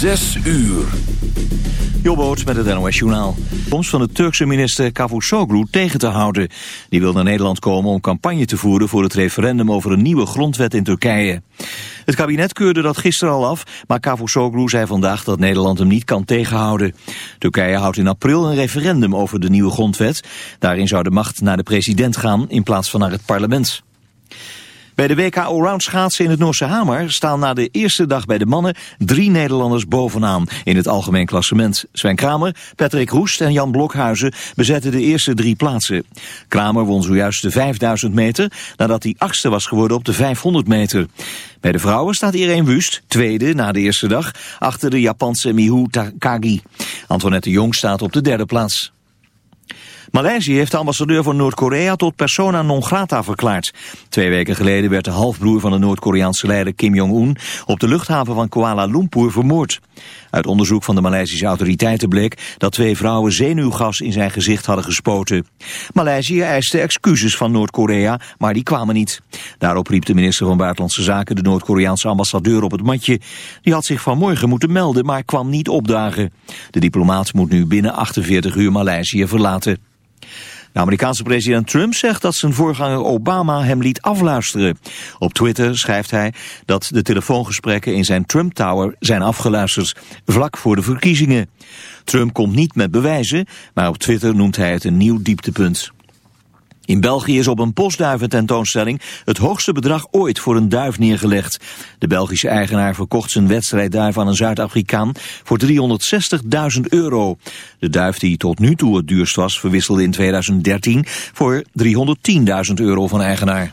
Zes uur. Jobboot met het NOS Journaal. Komst van de Turkse minister Cavusoglu tegen te houden. Die wil naar Nederland komen om campagne te voeren voor het referendum over een nieuwe grondwet in Turkije. Het kabinet keurde dat gisteren al af, maar Cavusoglu zei vandaag dat Nederland hem niet kan tegenhouden. Turkije houdt in april een referendum over de nieuwe grondwet. Daarin zou de macht naar de president gaan in plaats van naar het parlement. Bij de WK Allround schaatsen in het Noorse Hamer staan na de eerste dag bij de mannen drie Nederlanders bovenaan in het algemeen klassement. Sven Kramer, Patrick Roest en Jan Blokhuizen bezetten de eerste drie plaatsen. Kramer won zojuist de 5000 meter nadat hij achtste was geworden op de 500 meter. Bij de vrouwen staat Irene Wust, tweede na de eerste dag, achter de Japanse Mihu Takagi. Antoinette Jong staat op de derde plaats. Maleisië heeft de ambassadeur van Noord-Korea tot persona non grata verklaard. Twee weken geleden werd de halfbroer van de Noord-Koreaanse leider Kim Jong-un op de luchthaven van Kuala Lumpur vermoord. Uit onderzoek van de Maleisische autoriteiten bleek dat twee vrouwen zenuwgas in zijn gezicht hadden gespoten. Maleisië eiste excuses van Noord-Korea, maar die kwamen niet. Daarop riep de minister van Buitenlandse Zaken de Noord-Koreaanse ambassadeur op het matje. Die had zich vanmorgen moeten melden, maar kwam niet opdagen. De diplomaat moet nu binnen 48 uur Maleisië verlaten. De Amerikaanse president Trump zegt dat zijn voorganger Obama hem liet afluisteren. Op Twitter schrijft hij dat de telefoongesprekken in zijn Trump Tower zijn afgeluisterd, vlak voor de verkiezingen. Trump komt niet met bewijzen, maar op Twitter noemt hij het een nieuw dieptepunt. In België is op een postduivententoonstelling het hoogste bedrag ooit voor een duif neergelegd. De Belgische eigenaar verkocht zijn wedstrijdduif aan een Zuid-Afrikaan voor 360.000 euro. De duif die tot nu toe het duurst was verwisselde in 2013 voor 310.000 euro van eigenaar.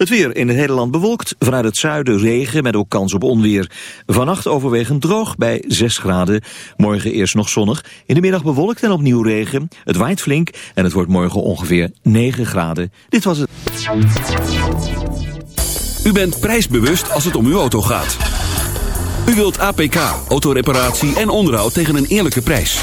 Het weer in het hele land bewolkt. Vanuit het zuiden regen met ook kans op onweer. Vannacht overwegend droog bij 6 graden. Morgen eerst nog zonnig. In de middag bewolkt en opnieuw regen. Het waait flink en het wordt morgen ongeveer 9 graden. Dit was het. U bent prijsbewust als het om uw auto gaat. U wilt APK, autoreparatie en onderhoud tegen een eerlijke prijs.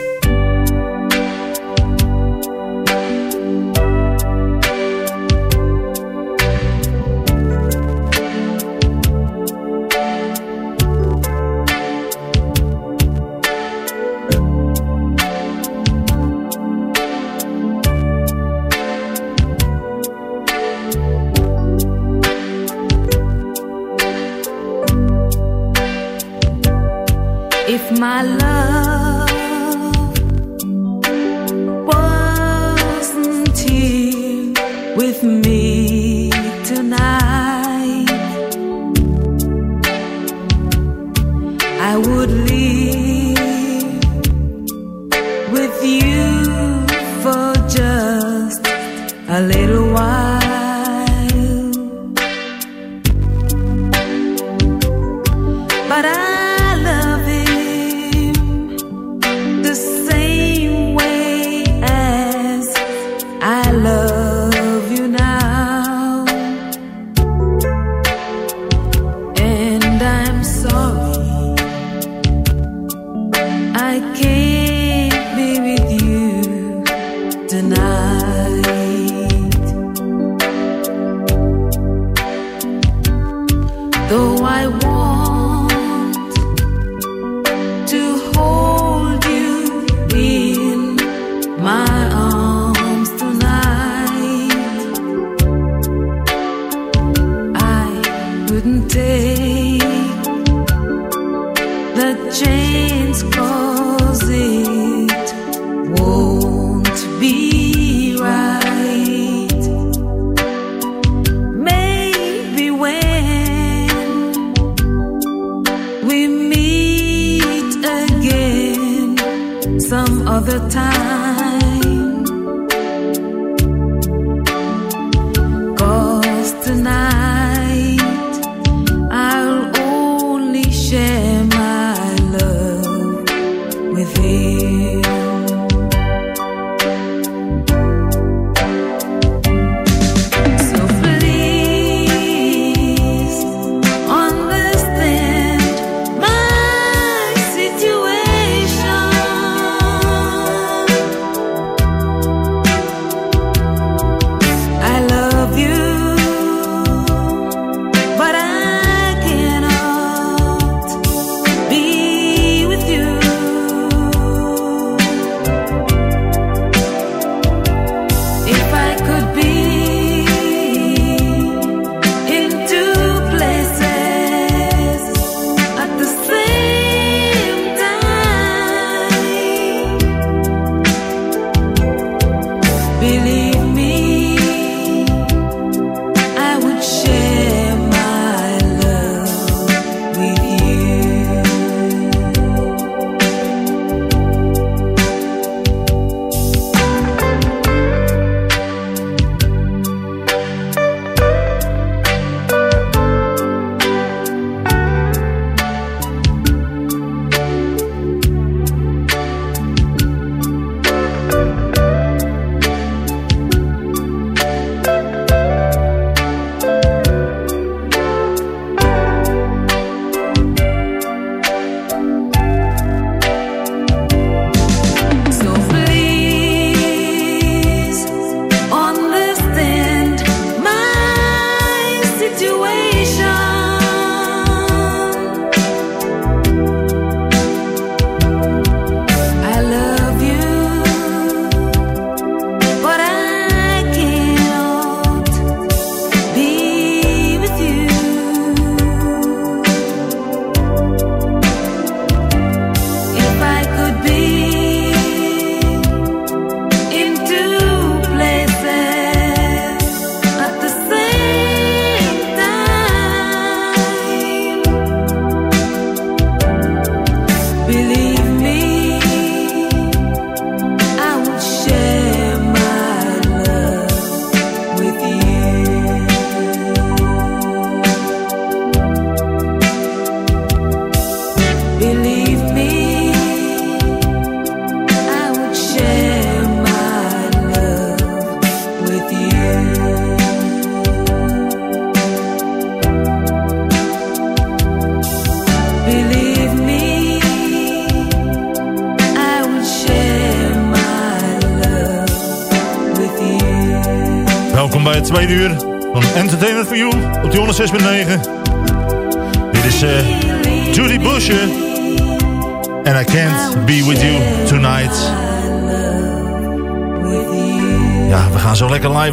If my love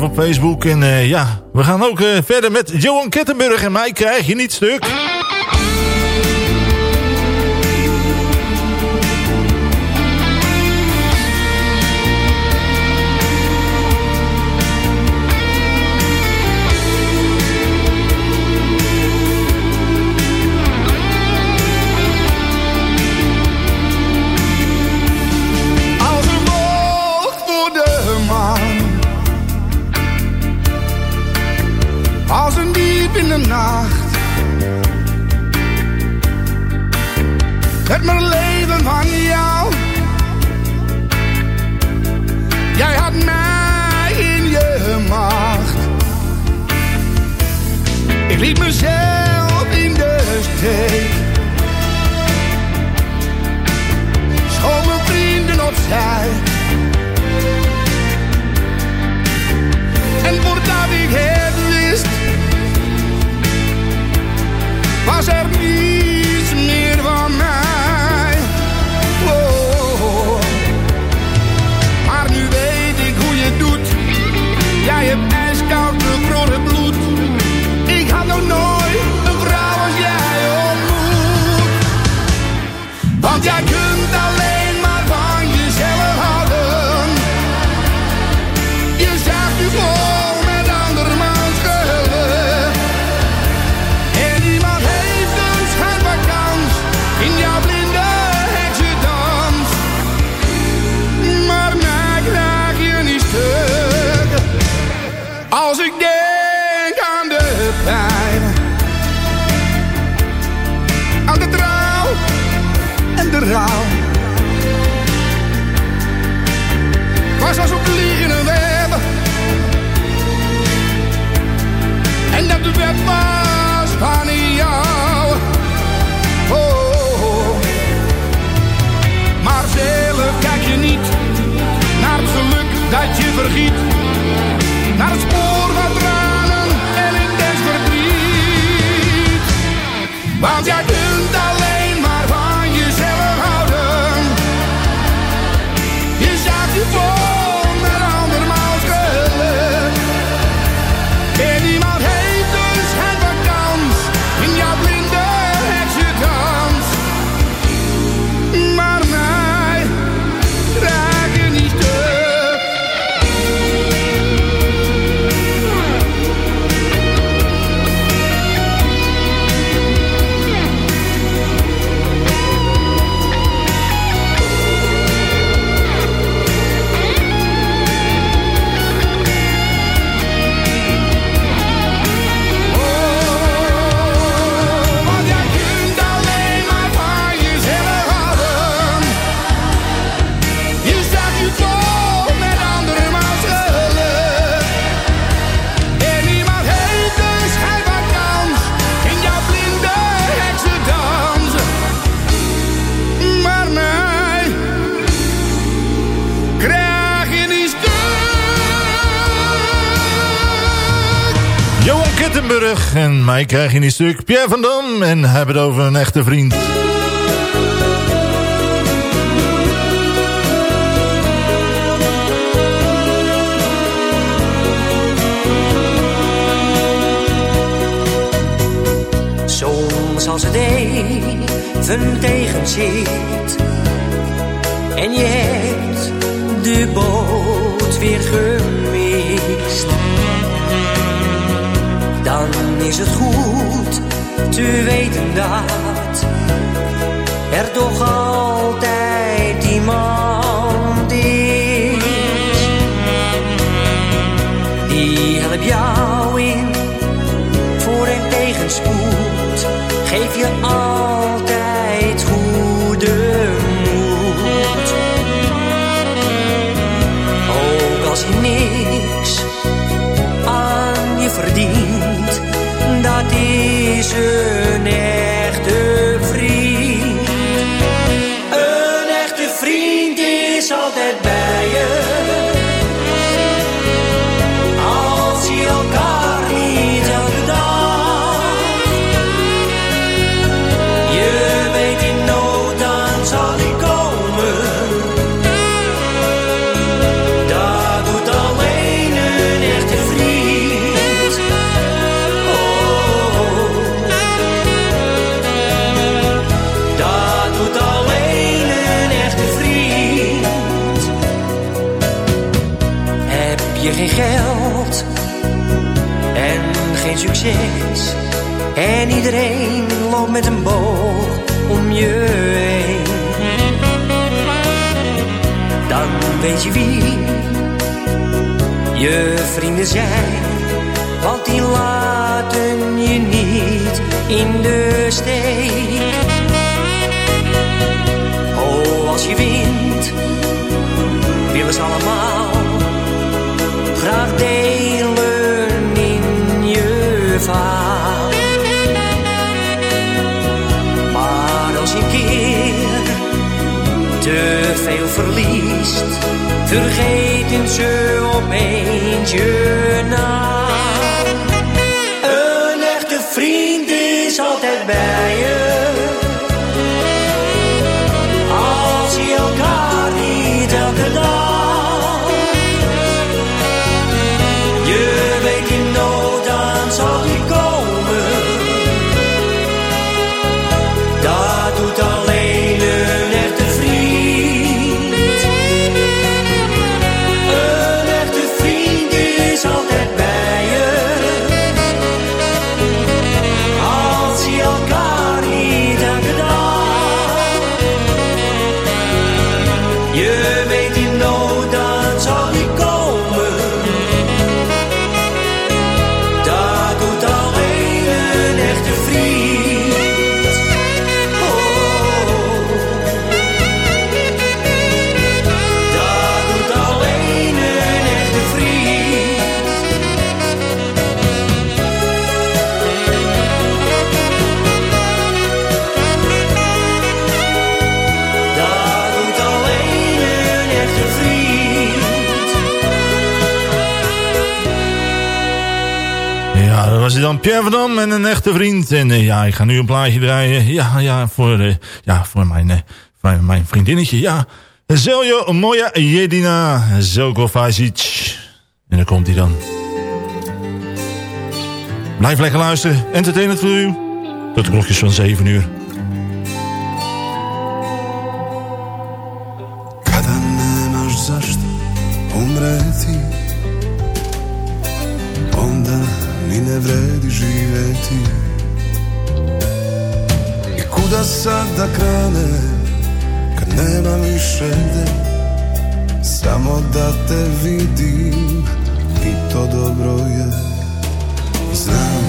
op Facebook. En eh, ja, we gaan ook eh, verder met Johan Kettenburg. En mij krijg je niet stuk. ik liet krijg je niet stuk. Pierre van Dam en heb het over een echte vriend. Soms als het even tegen zit en je hebt de boot weer gemist is het goed te weten dat er toch al 是 En iedereen loopt met een boog om je heen. Dan weet je wie je vrienden zijn. Want die laten je niet in de steek. Oh, als je wint, willen ze allemaal graag delen in je vaart. vergeten ze opeens je naam. Dan Pierre van Dam en een echte vriend. En eh, ja, ik ga nu een plaatje draaien. Ja, ja, voor, eh, ja, voor mijn, eh, voor mijn vriendinnetje. Ja, Zeljo Moja Jedina Zelko Vazic. En daar komt hij dan. Blijf lekker luisteren. Entertainment voor u. Tot de klokjes van 7 uur. Te vidim I to dobro je. Znam,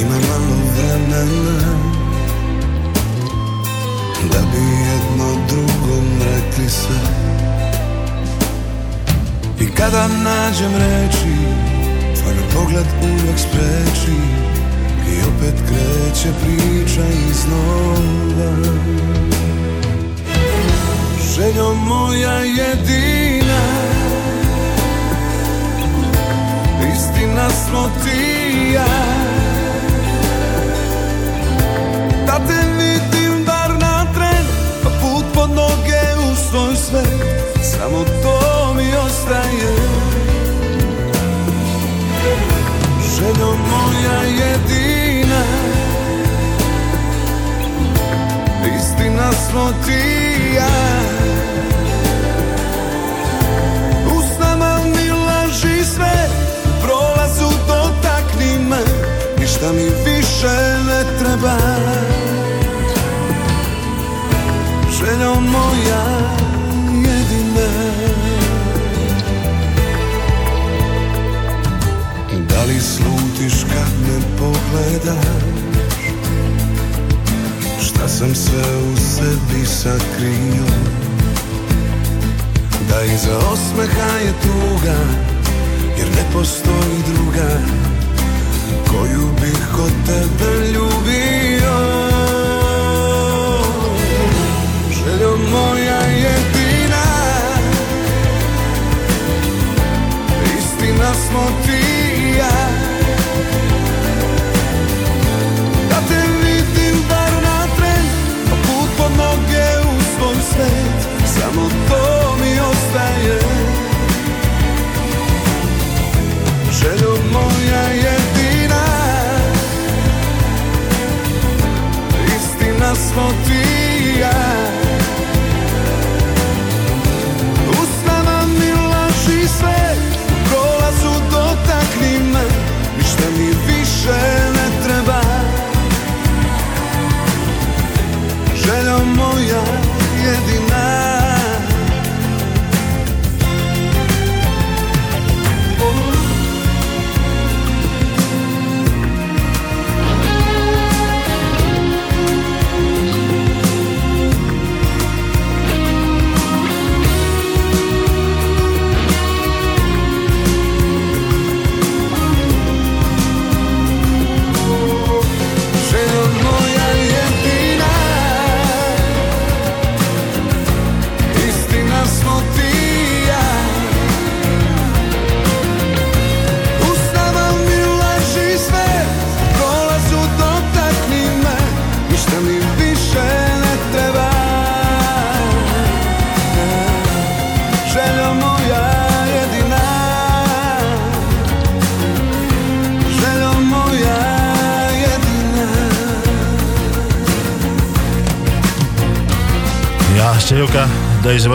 ima malo vremena Da bi jedno drugom rekli sve. I kada nađem reči Tvoj pogled uvijek spreči I opet kreće priča iznova Željo moja jedina Istina smo ti i ja Da te vidim bar na tren Pa put pod noge u svoj svet Samo to mi ostaje. Željo moja jedina Istina smo ti ja Ništa mi više ne treba. Željo moja jedina. Da li slutiš kad me pogledaš? Šta sam sve u sebi sakrio? Da iza osmeha je tuga Jer ne postoji druga Koju bih kod tebe ljubio. Željo moja jedina Istina smo ti i ja. Da te vidim bar na tren Pa put pod noge u svoj svet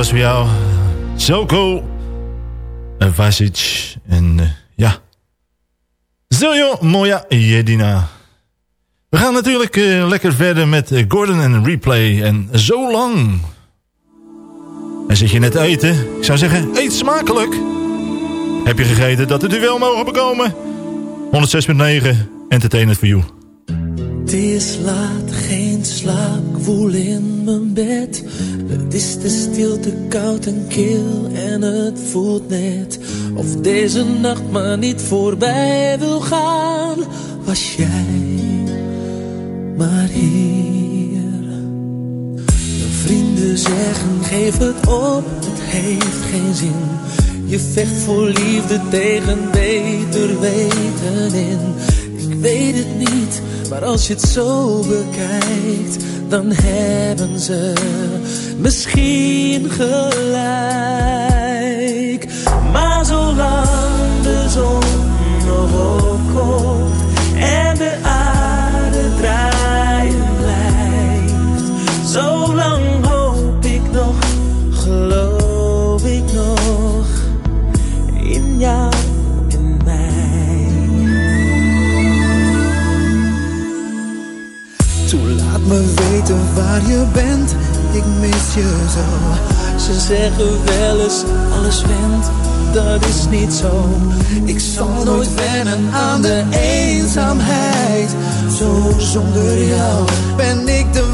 was voor jou. Selko Vasic. En eh, ja. Zeljo Moja Jedina. We gaan natuurlijk eh, lekker verder met eh, Gordon en Replay. En zo lang. En zit je net te eten? Ik zou zeggen, eet smakelijk. Heb je gegeten dat het u wel mogen bekomen? 106.9, entertainment for you. Het is laat, geen slaap, ik voel in mijn bed. Het is de stilte koud en kil en het voelt net of deze nacht maar niet voorbij wil gaan. Was jij maar hier. Mijn vrienden zeggen geef het op, het heeft geen zin. Je vecht voor liefde tegen beter weten in. Ik weet het niet, maar als je het zo bekijkt, dan hebben ze misschien gelijk. Maar zolang de zon nog opkomt en de aarde draaien blijft, zolang hoop ik nog, geloof ik nog in jou en mij. Toe laat me weten waar je bent, ik mis je zo. Ze zeggen wel eens alles went, dat is niet zo. Ik zal nooit wennen aan de eenzaamheid. Zo zonder jou ben ik de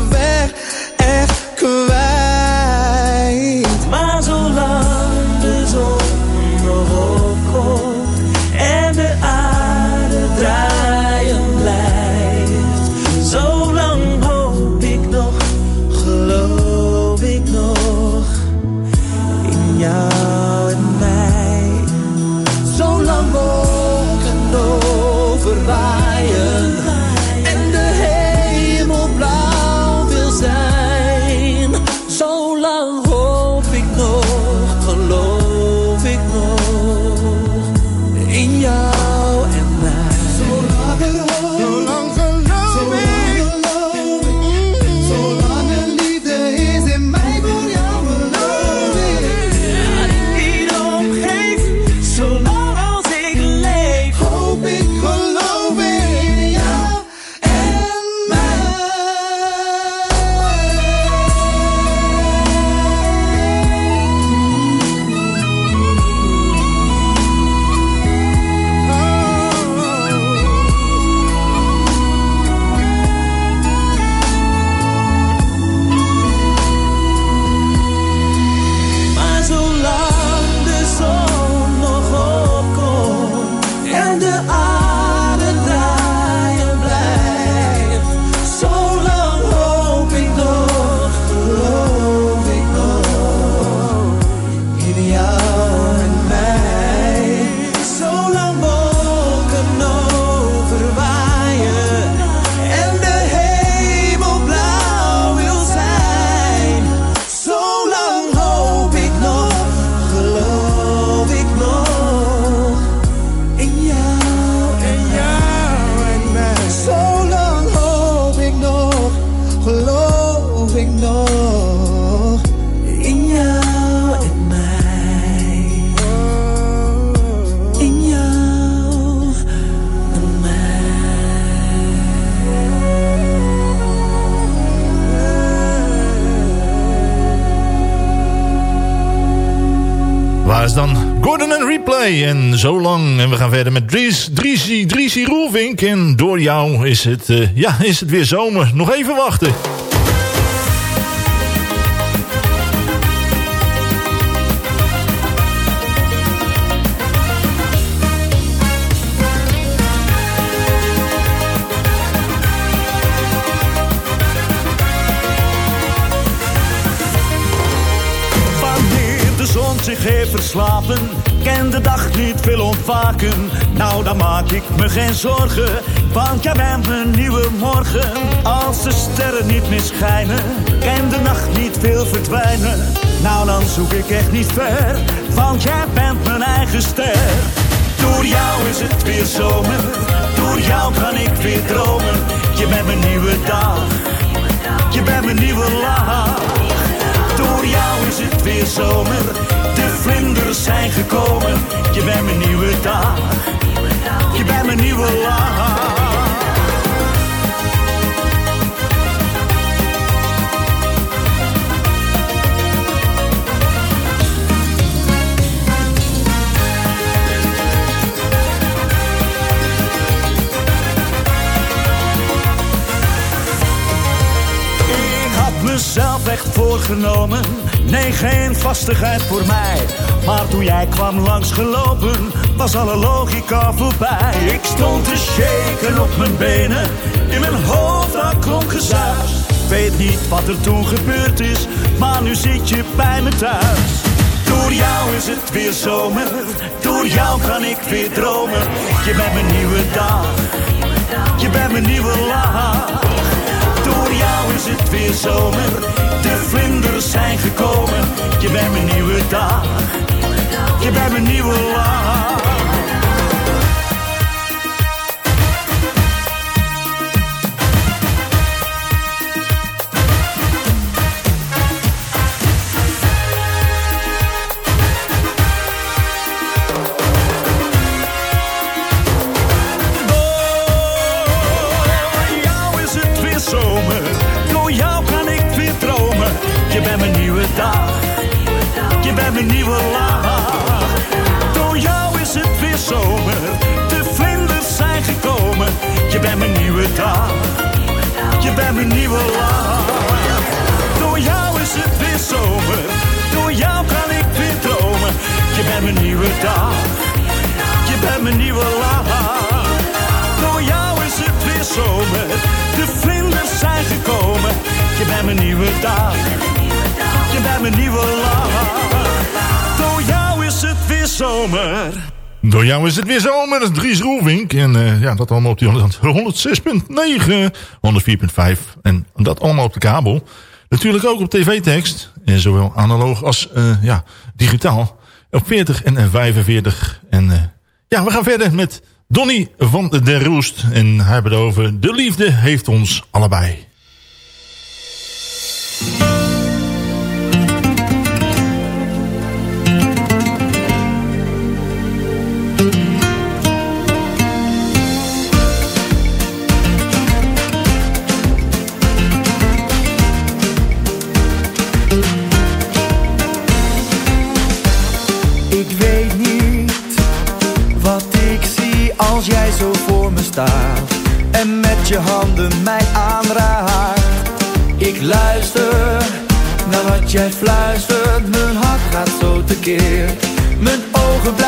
Zo lang. En we gaan verder met Dries, Driesy, Driesy Roelvink. En door jou is het, eh, ja, is het weer zomer. Nog even wachten. Wanneer de zon zich heeft verslapen, ken de dag niet veel ontwaken. Nou, dan maak ik me geen zorgen, want jij bent mijn nieuwe morgen. Als de sterren niet meer schijnen, ken de nacht niet veel verdwijnen. Nou, dan zoek ik echt niet ver, want jij bent mijn eigen ster. Door jou is het weer zomer, door jou kan ik weer dromen. Je bent mijn nieuwe dag, je bent mijn nieuwe lach. Door jou is het weer zomer, vlinders zijn gekomen. Je bent mijn nieuwe dag, je bent mijn nieuwe lach. mezelf echt voorgenomen. Nee, geen vastigheid voor mij. Maar toen jij kwam langsgelopen, was alle logica voorbij. Ik stond te shaken op mijn benen. In mijn hoofd, daar klonk gezuis. Weet niet wat er toen gebeurd is, maar nu zit je bij me thuis. Door jou is het weer zomer, door jou kan ik weer dromen. Je bent mijn nieuwe dag, je bent mijn nieuwe laag weer zomer. De vlinders zijn gekomen. Je bent mijn nieuwe dag. Je bent mijn nieuwe laag. is het weer zo met het Dries Roelvink. En eh, ja, dat allemaal op die 106.9, 104.5. En dat allemaal op de kabel. Natuurlijk ook op tv-tekst. En zowel analoog als eh, ja, digitaal. Op 40 en 45. En eh, ja, we gaan verder met Donny van der Roest. En hij hebben het over De liefde heeft ons allebei. en met je handen mij aanraakt. Ik luister naar wat jij fluistert, mijn hart gaat zo tekeer, mijn ogen blijven.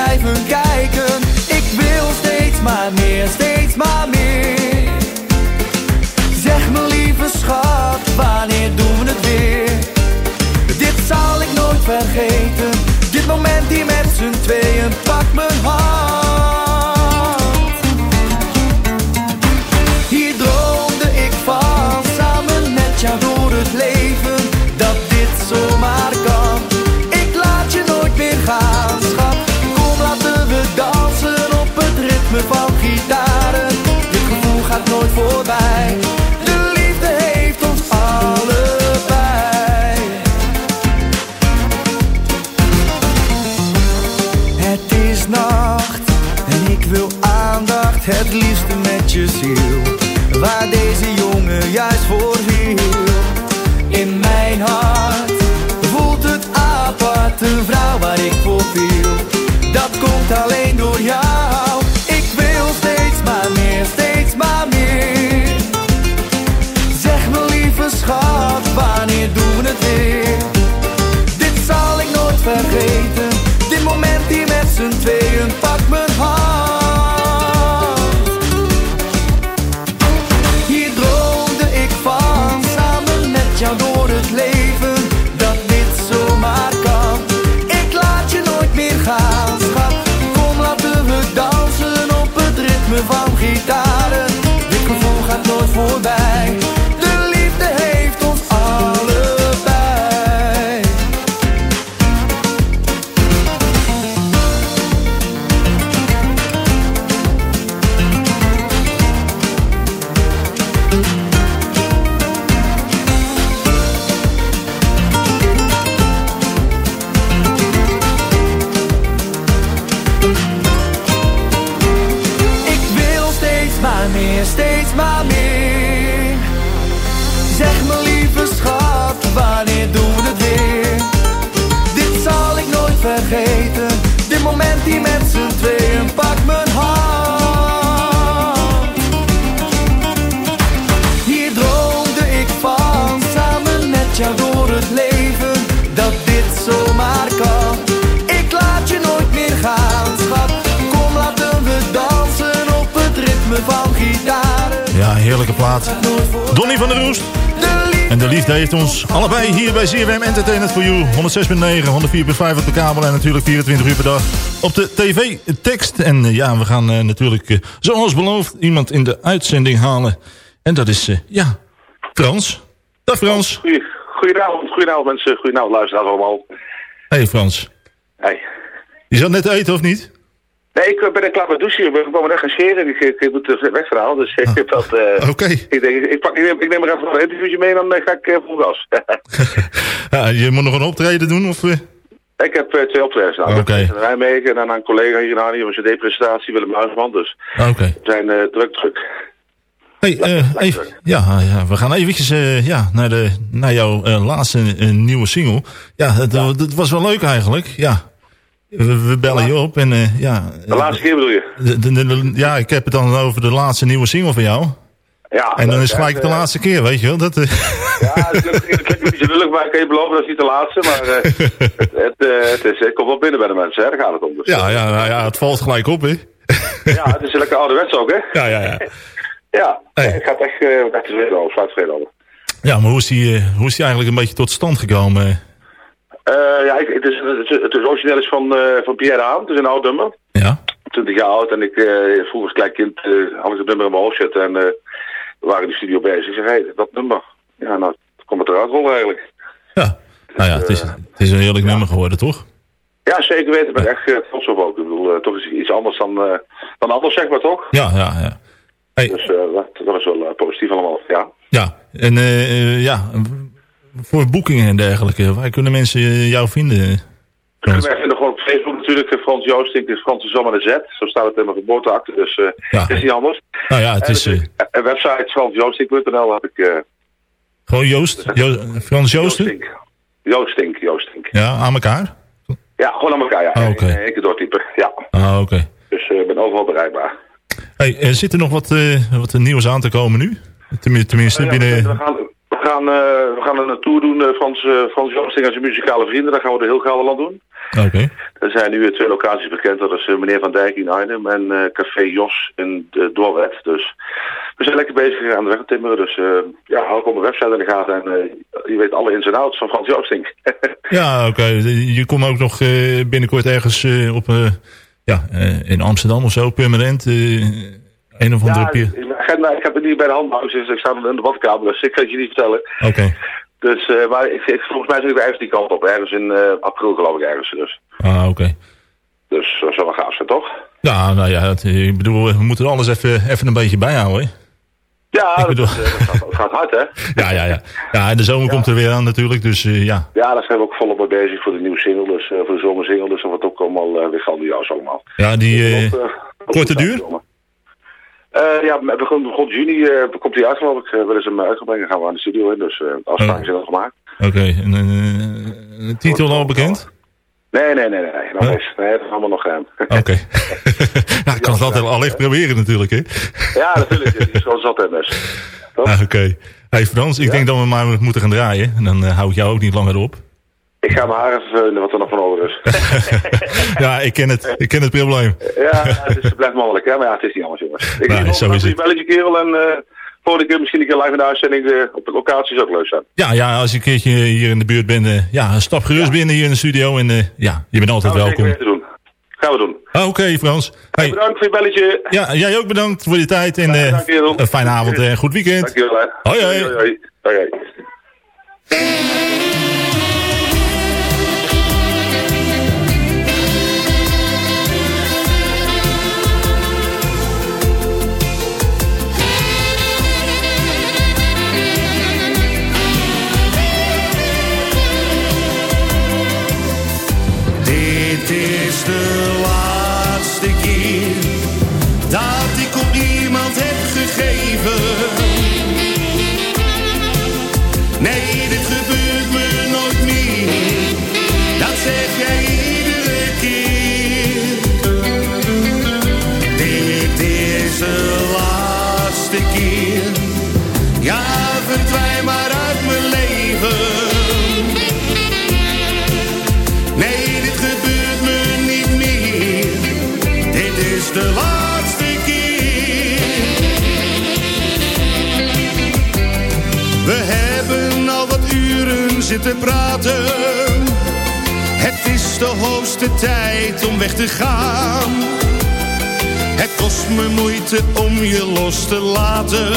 alleen door jou. Ik wil steeds maar meer, steeds maar meer. Zeg me lieve schat, wanneer doen we het weer? Dit zal ik nooit vergeten. staren, dit gevoel gaat nooit voorbij. Heeft ons allebei hier bij ZFM Entertainment for You. 106.9, 104.5 op de kabel en natuurlijk 24 uur per dag op de tv-tekst. En eh, ja, we gaan eh, natuurlijk, eh, zoals beloofd, iemand in de uitzending halen. En dat is, ja, Frans. Dag Frans. Goedenavond, goedenavond mensen, goedenavond luisteraars allemaal. Hey Frans. Hey. Je zat net eten of niet? Nee, ik eh, ben er klaar met douchen. Ik ben net gaan scheren. Ik, ik, ik moet er weg verhalen. Dus ik heb dat... eh, Oké. Ik, denk, ik, pak, ik, neem, ik neem er even een interviewtje mee en dan eh, ga ik uh, vol gas. Ja, je moet nog een optreden doen of... ik heb twee optredens gedaan. Oké. In en dan een collega hier gedaan. Hier was een D-presentatie, Willem Huisman. Dus Oké. we zijn druk, druk. Hey, even, ja, ja, we gaan eventjes ja, naar, de, naar jouw laatste nieuwe single. Ja, het, dat was wel leuk eigenlijk. Ja, we, we bellen je op en eh, ja... De laatste keer bedoel je? de- de- de- ja, ik heb het dan over de laatste nieuwe single van jou. Ja. En dan is gelijk de Eh, laatste keer, weet je wel. Dat, eh, Ja, het klinkt, het klinkt een beetje lullig, maar ik kan je beloven dat is niet de laatste. Maar het, het, het, is, het komt wel binnen bij de mensen, hè. daar gaat het om. Dus, ja, ja, nou ja, het valt gelijk op, hè. ja, het is lekker ouderwets ook, hè. Ja, ja, ja. Ja, Hey. ik het echt, eh echt tevreden over, sluit tevreden over. Ja, maar hoe is, die, hoe is die eigenlijk een beetje tot stand gekomen? Eh, ja, ik, het, is, het, is, origineel is van, eh, van Pierre Haan. Het is een oud nummer. Ja? 20 jaar oud. En ik, eh, vroeger als klein kind had ik het nummer in mijn hoofd zitten. En we waren in de studio bezig. Ik zeg, hey, dat nummer. Ja, nou, komt het eruit rollen eigenlijk. Ja. Nou ja, het is, het is een heerlijk nummer geworden, toch? Ja, zeker weten. Ik ben echt trots op ook. Ik bedoel, toch is iets anders dan, dan anders, zeg maar, toch? Ja, ja, ja. Hey, Dus dat, dat is wel positief allemaal, ja. ja, en ja, voor boekingen en dergelijke, waar kunnen mensen eh, jou vinden? Kunnen wij vinden gewoon op Facebook natuurlijk. eh, Frans Joostink is Frans de Zon met een Z. Zo staat het in mijn geboorteakte, dus Ja. het is niet anders. Nou ja, het En is Een website, fransjoostink.nl heb ik... eh gewoon Joost, Jo- Frans? Joostink. Joostink, Joostink. Ja, aan elkaar? Ja, gewoon aan elkaar, ja. Ah, oké. Eén keer doortypen, ja. Ah, oké. Dus ik ben overal bereikbaar. Hey, er zit er nog wat, wat nieuws aan te komen nu? Tenmin- Tenminste, Ja, we, binnen... gaan, we, gaan, eh, we gaan een tour doen, eh, Frans, eh, Frans Joosting en zijn muzikale vrienden. Dat gaan we door heel Gelderland doen. Oké. Er zijn nu twee locaties bekend. Dat is meneer Van Dijk in Arnhem en Café Jos in de Doorwet. Dus we zijn lekker bezig aan de weg te timmeren. Dus ja, hou ik op mijn website in de gaten. En je weet alle ins en outs van Frans Joosting. Ja, oké. Je komt ook nog binnenkort ergens op... ja, in Amsterdam of zo, permanent. Een of andere... ja, pier- agenda, ik heb het niet bij de hand, dus ik sta in de badkamer. Dus ik kan het je niet vertellen. Oké. Dus, eh, maar ik, ik, volgens mij zit ik ergens die kant op. Ergens in eh, april geloof ik ergens. Dus, Ah, oké. dus dat zou wel gaaf zijn, toch? Ja, nou ja, het, ik bedoel, we moeten er alles even, even een beetje bijhouden. hè? Ja, Ik dat, bedoel- eh, dat gaat, dat gaat hard, hè? Ja, ja, ja. Ja, en de zomer komt er weer aan natuurlijk, dus ja. Ja, daar zijn we ook volop mee bezig voor de nieuwe single. Dus voor de zomersingle. Dus dat wordt ook allemaal weer grandioos allemaal. Ja, die ook korte duur? Eh, ja, begin, begin juni eh, komt hij uit, geloof ik. Uh, willen ze hem uitgebrengen, gaan we aan de studio in. Dus eh afspraken Oh. zijn al gemaakt. Oké, en eh, een titel al bekend? Nee, nee, nee, nee. nee. Nog Huh? eens. Nee, dat is allemaal nog geheim. Oké. ja, ik kan het altijd al echt proberen natuurlijk, hè? ja, natuurlijk. Het is gewoon zat. Toch? Ah, Oké. Hey Frans, ik denk dat we maar moeten gaan draaien. En dan eh, hou ik jou ook niet langer op. Ik ga mijn vinden wat er nog van over is. ja, ik ken het. Ik ken het probleem. ja, het, is, het blijft mannelijk, hè. Maar ja, het is niet anders, jongens. Ik Nee, nee, zo is een het. belletje, kerel. En eh volgende keer misschien een keer live in de uitzending eh, op de locatie zou ook leuk zijn. Ja, ja, als je een keertje hier in de buurt bent, eh, ja, stap gerust binnen hier in de studio. En eh, ja, je bent altijd Gaan we zeker welkom. doen. Gaan we doen. Ah, Oké, Frans. Hey, Bedankt voor je belletje. ja, jij ook bedankt voor je tijd. En Ja, eh, dank je, Jeroen. een fijne avond en goed weekend. Dankjewel. Hoi, hoi. hoi, hoi. hoi, hoi. De laatste keer. We hebben zitten praten. Het is de hoogste tijd om weg te gaan. Het kost me moeite om je los te laten.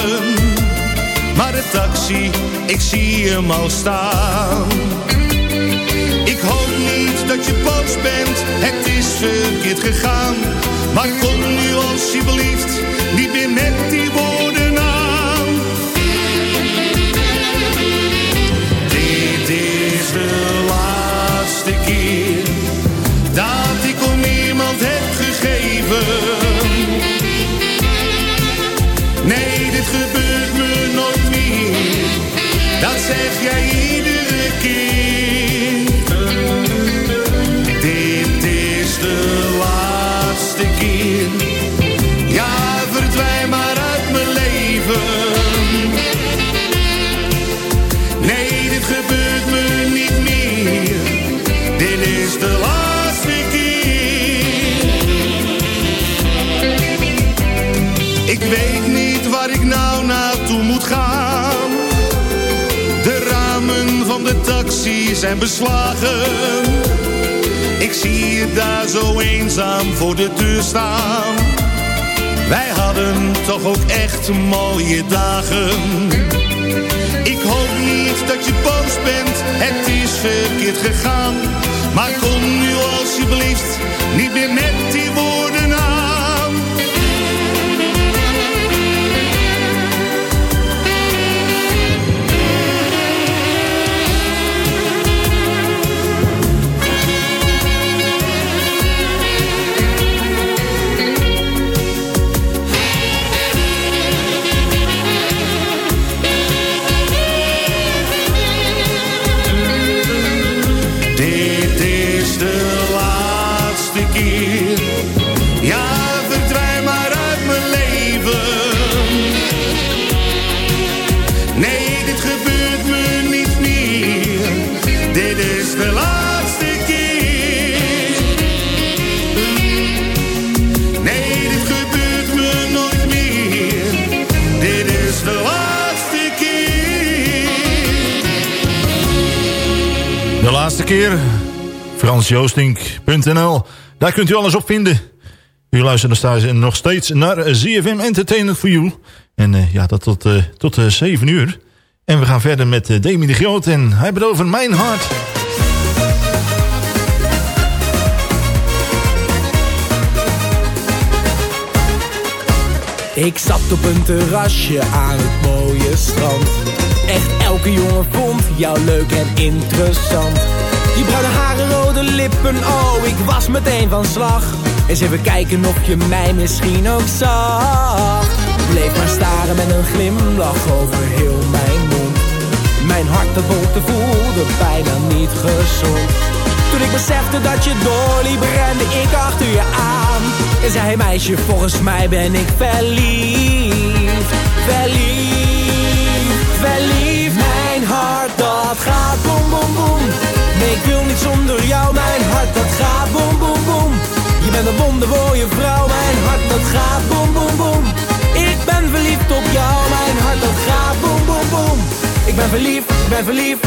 Maar de taxi, ik zie hem al staan. Ik hoop niet dat je boos bent, het is verkeerd gegaan. Maar kom nu alsjeblieft niet meer met die woorden aan. Dit is de laatste keer dat ik om iemand heb gegeven. Nee, dit gebeurt me nooit meer. Dat zeg jij zijn beslagen. Ik zie je daar zo eenzaam voor de deur staan. Wij hadden toch ook echt mooie dagen. Ik hoop niet dat je boos bent, het is verkeerd gegaan. Maar kom nu alsjeblieft niet meer Fransjoostink.nl. Daar kunt u alles op vinden. U luistert nog- steeds naar ZFM Entertainment for You. En eh, ja, dat tot, eh, tot eh, 7 uur. En we gaan verder met eh, Demi de Groot. En hij over Mijn Hart. Ik zat op een terrasje aan het mooie strand. Echt elke jongen vond jou leuk en interessant. Je bruine haren, rode lippen, oh, ik was meteen van slag. Eens even kijken of je mij misschien ook zag. Bleef maar staren met een glimlach over heel mijn mond. Mijn hart dat wolkte voelde bijna niet gezond. Toen ik besefte dat je doorliep, rende ik achter je aan. En zei, meisje, volgens mij ben ik verliefd. Verliefd, verliefd. Mijn hart dat gaat boem, boem, boem. Ik wil niet zonder jou. Mijn hart dat gaat boem, boem, boem. Je bent een wondermooie vrouw. Mijn hart dat gaat boem, boem, boem. Ik ben verliefd op jou. Mijn hart dat gaat boem, boem, boem. Ik ben verliefd, ik ben verliefd.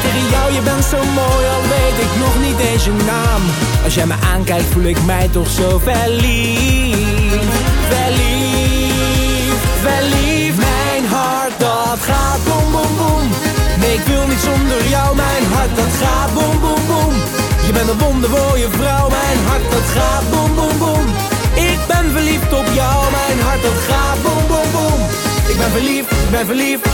Tegen jou, je bent zo mooi, al weet ik nog niet eens je naam. Als jij me aankijkt voel ik mij toch zo verliefd. Verliefd, verliefd. Mijn hart dat gaat boem boem boem. Nee ik wil niet zonder jou, mijn hart dat gaat boem boem boem. Je bent een wondermooie vrouw, mijn hart dat gaat boem boem boem. Ik ben verliefd op jou, mijn hart dat gaat boem boem boem. Ik ben verliefd, ik ben verliefd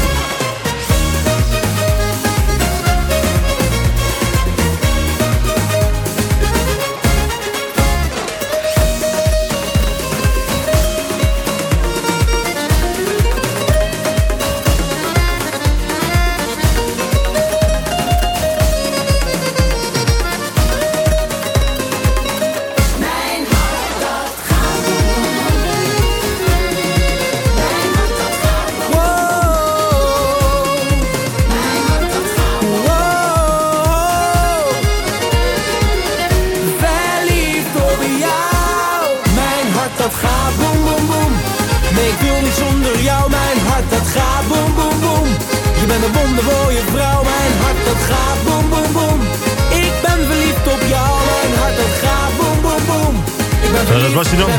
Verliefd, dat was hij dan.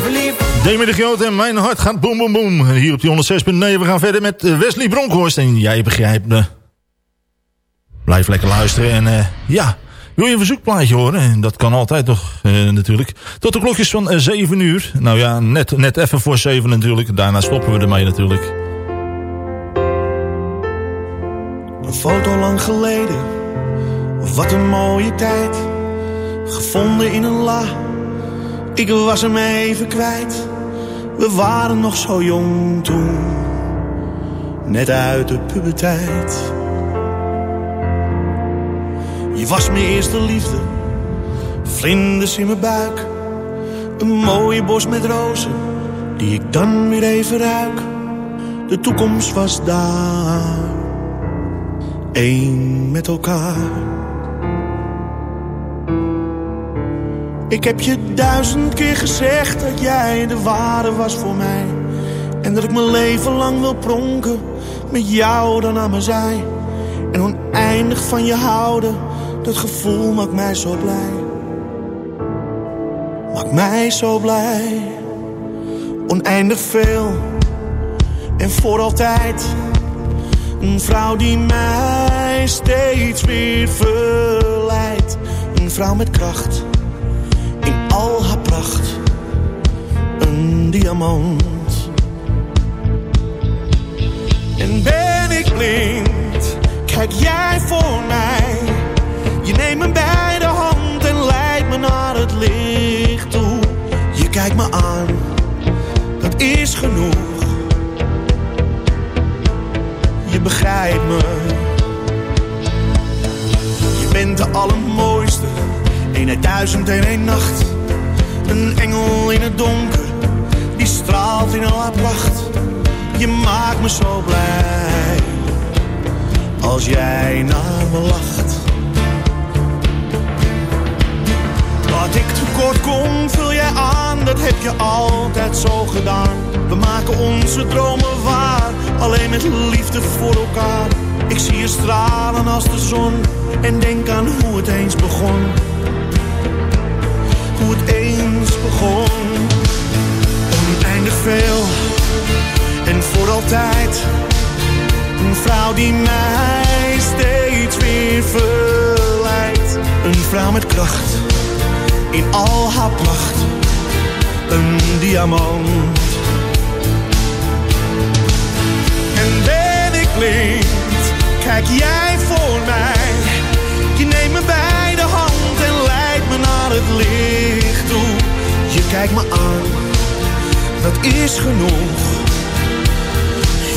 Demi de Groot en mijn hart gaat boem boem boem. Hier op die 106.9. We gaan verder met eh, Wesley Bronkhorst. En jij begrijpt me. Blijf lekker luisteren. En eh, ja, wil je een verzoekplaatje horen? En dat kan altijd toch eh, natuurlijk. Tot de klokjes van eh, 7 uur. Nou ja, net, net even voor 7 natuurlijk. Daarna stoppen we ermee natuurlijk. Een foto lang geleden, wat een mooie tijd. Gevonden in een la, ik was hem even kwijt. We waren nog zo jong toen, net uit de puberteit. Je was mijn eerste liefde, vlinders in mijn buik. Een mooie bos met rozen, die ik dan weer even ruik. De toekomst was daar één met elkaar. Ik heb je duizend keer gezegd dat jij de ware was voor mij. En dat ik mijn leven lang wil pronken met jou dan aan mijn zij. En oneindig van je houden, dat gevoel maakt mij zo blij. Maakt mij zo blij. Oneindig veel en voor altijd. Een vrouw die mij steeds weer verleidt. Een vrouw met kracht, al haar pracht. Een diamant. En ben ik blind, kijk jij voor mij. Je neemt me bij de hand en leidt me naar het licht toe. Je kijkt me aan, dat is genoeg je begrijpt me. Je bent de allermooiste, een uit duizend en een nacht. Een engel in het donker, die straalt in al haar pracht. Je maakt me zo blij, als jij naar me lacht. Wat ik tekort kom, vul jij aan, dat heb je altijd zo gedaan. We maken onze dromen waar, alleen met liefde voor elkaar. Ik zie je stralen als de zon en denk aan hoe het eens begon. Hoe het eens begon. Oneindig veel en voor altijd. Een vrouw die mij steeds weer verleidt. Een vrouw met kracht in al haar pracht. Een diamant. En ben ik blind, kijk jij voor mij. Het licht toe. Je kijkt me aan, dat is genoeg.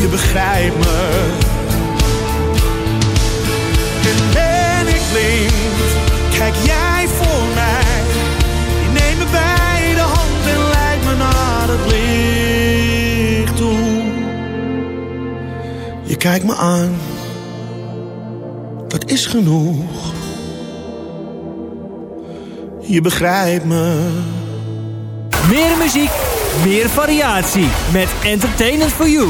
Je begrijpt me. En ben ik blind, kijk jij voor mij. Je neemt me bij de hand en leidt me naar het licht toe. Je kijkt me aan, dat is genoeg. Je begrijpt me. Meer muziek, meer variatie. Met Entertainment for You.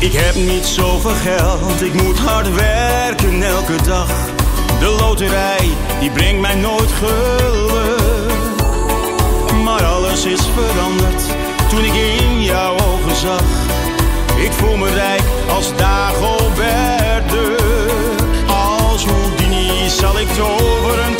Ik heb niet zoveel geld, ik moet hard werken elke dag. De loterij, die brengt mij nooit geluk. Maar alles is veranderd toen ik in jouw ogen zag. Ik voel me rijk als Dagobert. Als Houdini zal ik toveren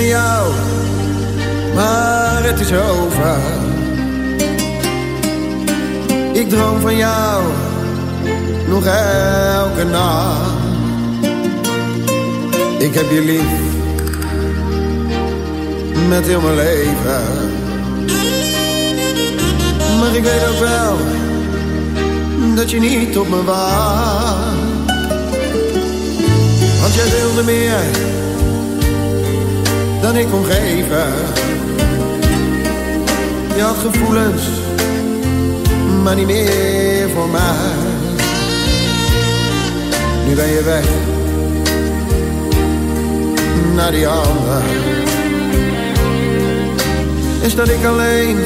jou, maar het is over. Ik droom van jou, nog elke nacht. Ik heb je lief, met heel mijn leven. Maar ik weet ook wel, dat je niet op me wacht. Want jij wilde meer dan ik kon geven. Je had gevoelens, maar niet meer voor mij. Nu ben je weg, naar die ander. En sta ik alleen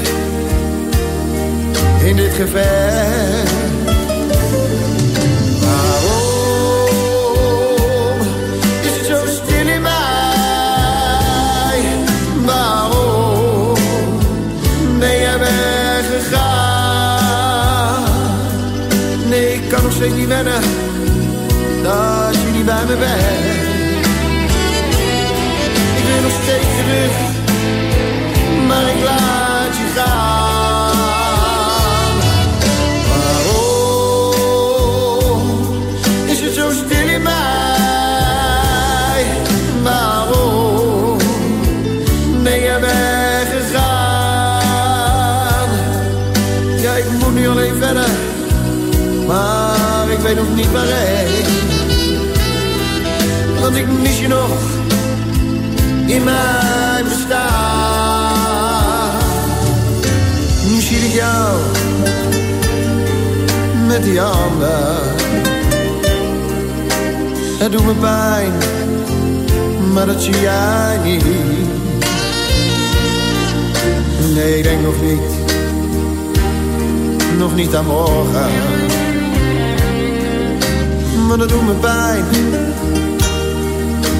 in dit gevecht. Ik steeds niet wennen dat je niet bij me bent. Ik wil nog steeds terug, maar ik laat weet nog niet waarheen. Want ik mis je nog in mijn bestaan. Nu zie ik jou met die ander. Het doet me pijn, maar dat zie jij niet. Nee, ik denk nog niet, nog niet aan morgen. Maar dat doet me pijn,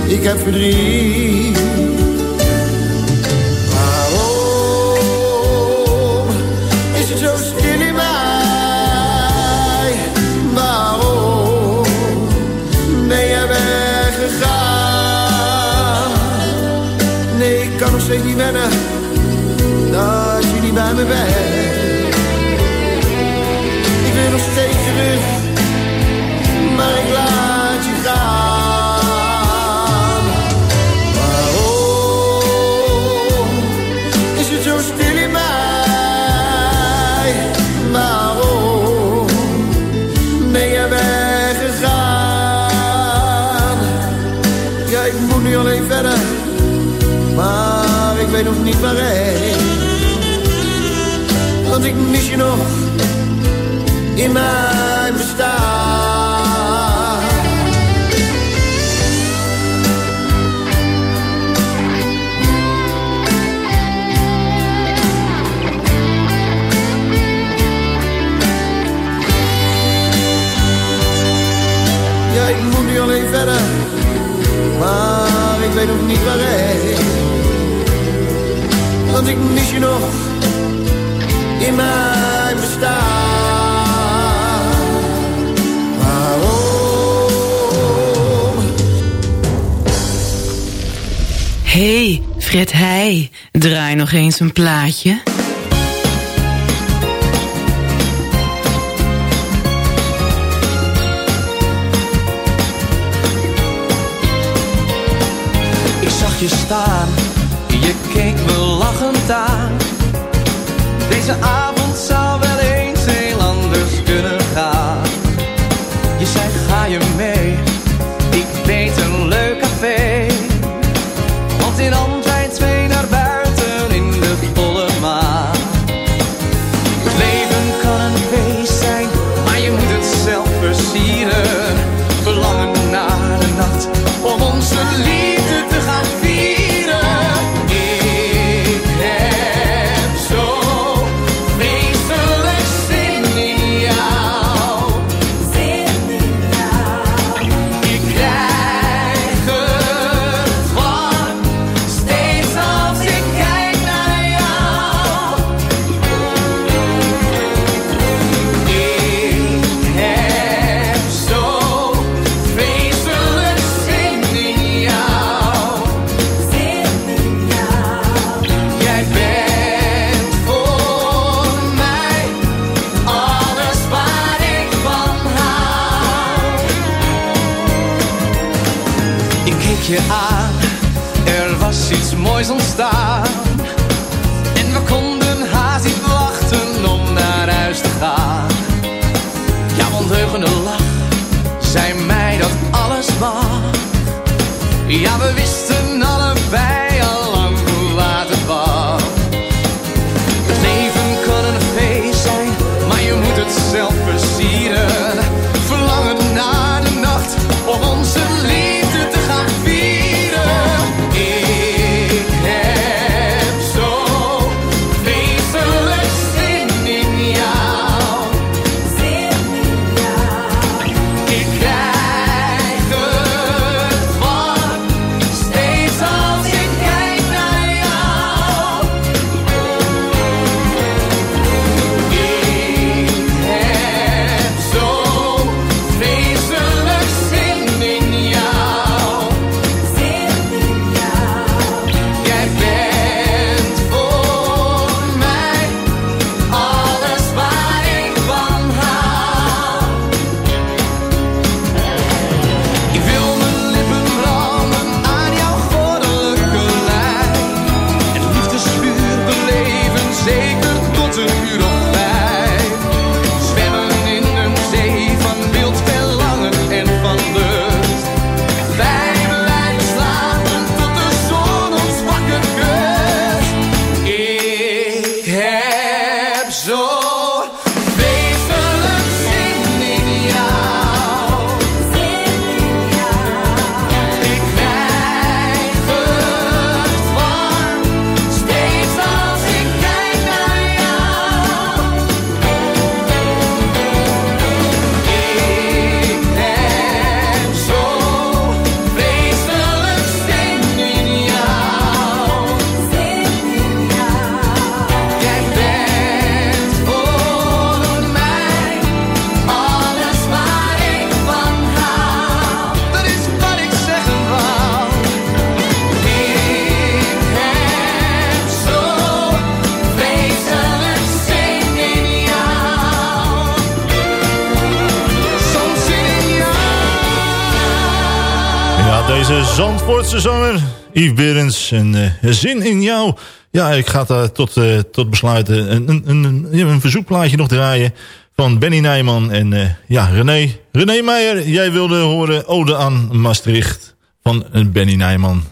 ik heb verdriet. Waarom is het zo stil in mij? Waarom ben jij weggegaan? Nee, ik kan nog steeds niet wennen dat je niet bij me bent. maar ik laat je gaan. Waarom is het zo stil in mij? Waarom ben je weggegaan? Ja, ik moet nu alleen verder, maar ik weet nog niet waarheen. Want ik mis je nog in mij. mee verder, maar ik weet nog niet waarheen. Want ik mis je nog in mijn bestaan. Waarom? Hey, Fred Heij, draai nog eens een plaatje. 저 Er was iets moois ontstaan. En we konden haast niet wachten om naar huis te gaan. Ja, want heugende lach zei mij dat alles mag. Ja, we wisten allebei Zandvoortse zanger Yves Berends. En eh, zin in jou. Ja, ik ga daar tot, eh, tot besluiten een, een, een, een, verzoekplaatje nog draaien. Van Benny Nijman en ja, René. René Meijer, jij wilde horen Ode aan Maastricht van Benny Nijman.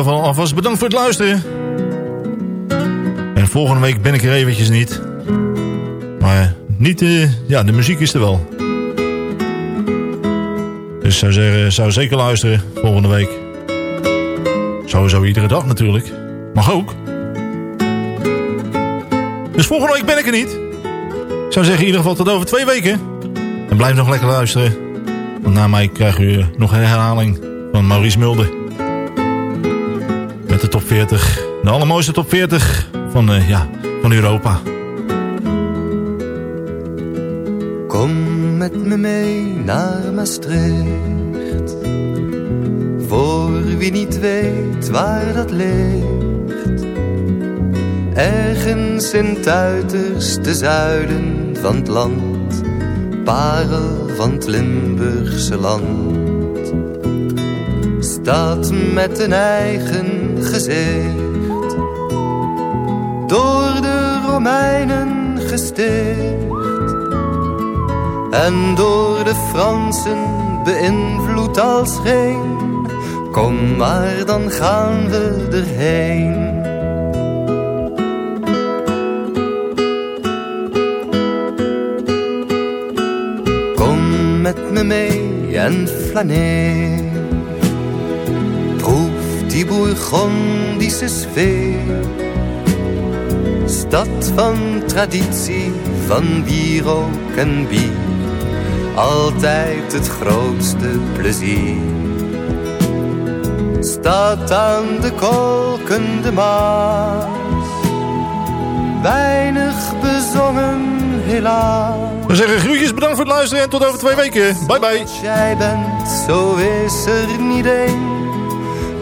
Ieder geval alvast bedankt voor het luisteren. En volgende week ben ik er eventjes niet. Maar niet, eh, ja, de muziek is er wel. Dus zou zeggen, zou zeker luisteren volgende week. Sowieso iedere dag natuurlijk. Mag ook. Dus volgende week ben ik er niet. Ik zou zeggen in ieder geval tot over twee weken. En blijf nog lekker luisteren. Want na mij krijgt u nog een herhaling van Maurice Mulder. Met de top 40. De allermooiste top 40 van, eh, ja, van Europa. Kom met me mee naar Maastricht. Voor wie niet weet waar dat ligt. Ergens in het uiterste zuiden van het land. Parel van het Limburgse land. Staat met een eigen gezicht. Door de Romeinen gesticht en door de Fransen beïnvloed als geen. Kom maar, dan gaan we erheen. Kom met me mee en flaneer. Bourgondische sfeer. Stad van traditie, van wierook en bier. Altijd het grootste plezier. Staat aan de kolkende Maas. Weinig bezongen helaas. We zeggen groetjes, bedankt voor het luisteren en tot over twee weken. Bye bye. Jij bent, zo is er niet één.